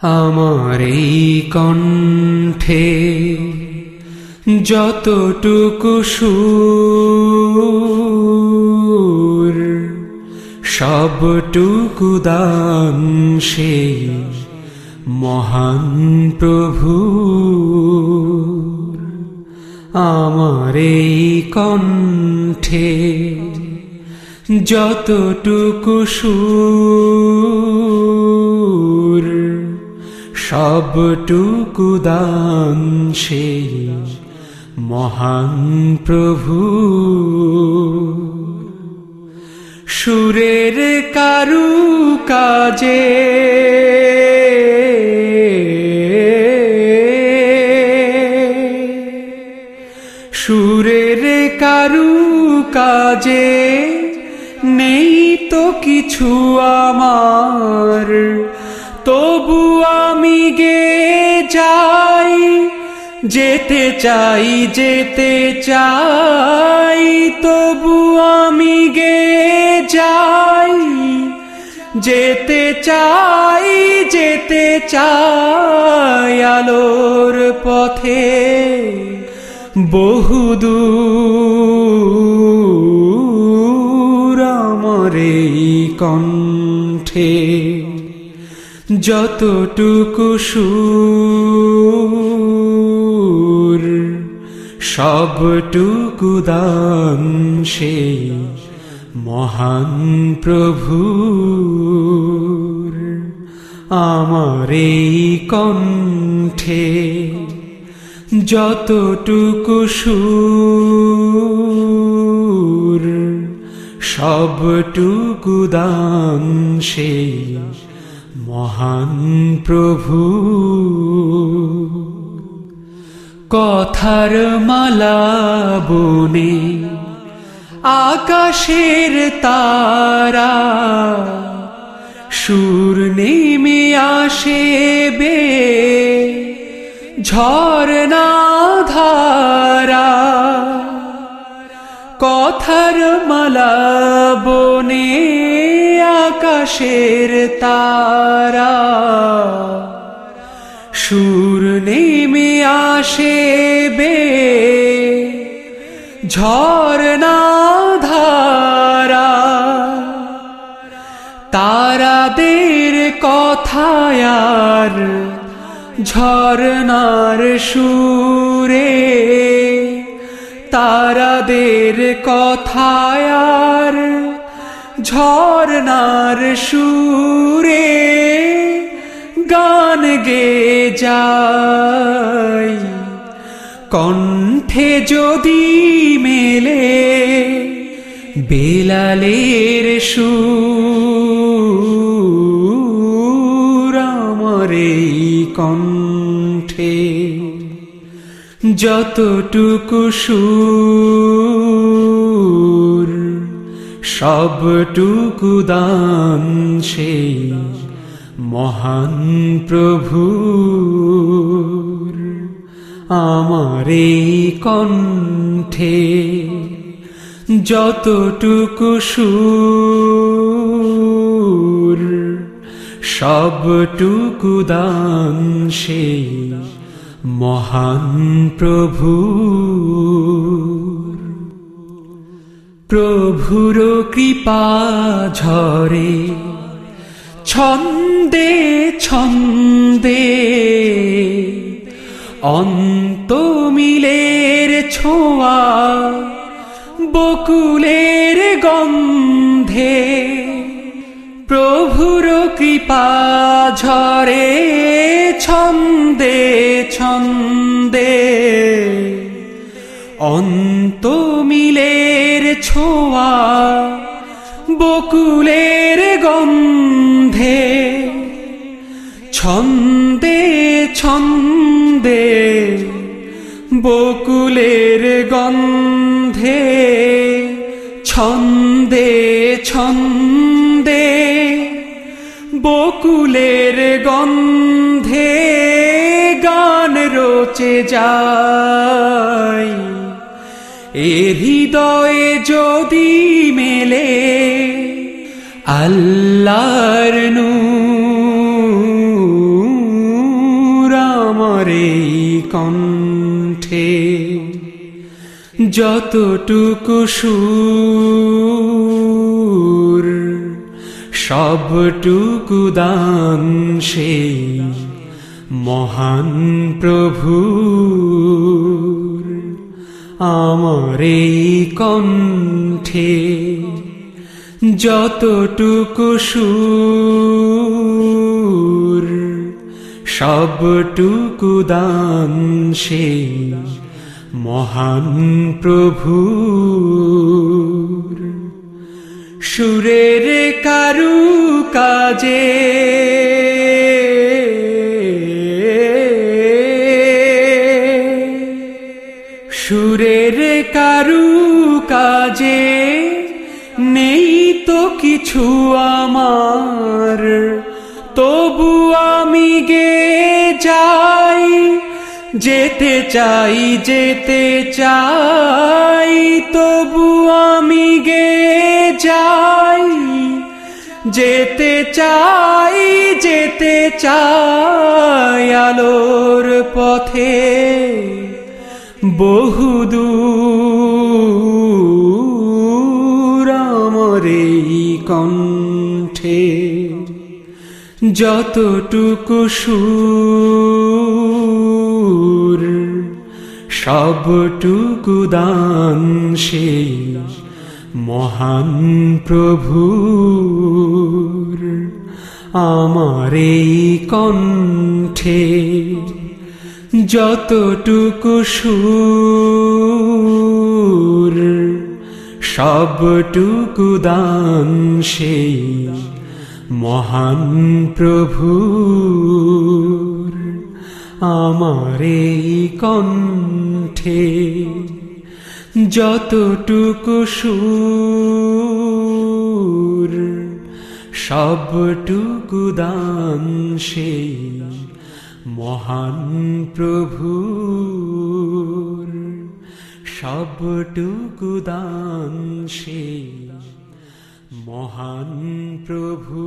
আমার এই কণ্ঠে যতটুকু সুর, সবটুকু দান সেই মহান প্রভু। আমার এই কণ্ঠে যতটুকু সুর সবটুকু দান সেই মহান প্রভু, সুরের কারু কাজে সুরের কারু কাজে নেই তো কিছু আমার। তবু আমি গে যাই যেতে চাই যেতে চাই, তবু আমি গে যাই যেতে চাই যেতে চাই, আলোর পথে বহুদূর এই কণ্ঠে। যতটুকু সুর, সবটুকু দান সেই মহান প্রভু আমার এই কণ্ঠে যতটুকু সুর, সবটুকু দান সেই মহান প্রভু, কথার মালা বনে আকাশের তারা, সুর নেমে আসে বে ঝরনা ধারা। কথার মালা বনে আকাশের তারা। সুর নেমে আসে বে ঝরনা ধারা। তারাদের কথায়ার ঝরনার সুরে। তারাদের কথায়ার ঝরনার সুরে গান গে যাই। কণ্ঠে যদি মেলে বেলালের সুর আমার এই কণ্ঠে। যতটুকু সুর সবটুকু দান সেই মহান প্রভু আমার কণ্ঠে যতটুকু সুর সবটুকু দান সেই মহান প্রভু প্রভুর কৃপা ঝরে। ছন্দে ছন্দে অন্ত মিলের ছোঁয়া বকুলের গন্ধে প্রভুর কৃপা ঝরে। ছন্দে ছন্দে অন্ত মিলের ছোঁয়া, বকুলের গন্ধে, ছন্দে ছন্দে বকুলের গন্ধে, ছন্দে ছন্দে বকুলের গন্ধে গান রচে যায়। হৃদয়ে যদি মেলে আল্লাহর নু রামরে কণ্ঠে যতটুকু সুর সবটুকু দান সেই মহান প্রভু। আমার কণ্ঠে যতটুকু সুর সবটুকু দান সেই মহান প্রভু সুরের কারু কাজে আমার, তবু আমি গে যাই যেতে চাই যেতে চাই, তবু আমি গে যাই যেতে চাই যেতে চাই আলোর পথে বহুদূর। এই কণ্ঠে যতটুকু সুর সবটুকু দান সেই মহান প্রভুর। আমার এই কণ্ঠে যতটুকু সুর সবটুকু দান সেই মহান প্রভুর আমার এই কণ্ঠে যতটুকু সুর, সবটুকু দান সেই মহান প্রভুর সবটুকু দান সে মহান প্রভু।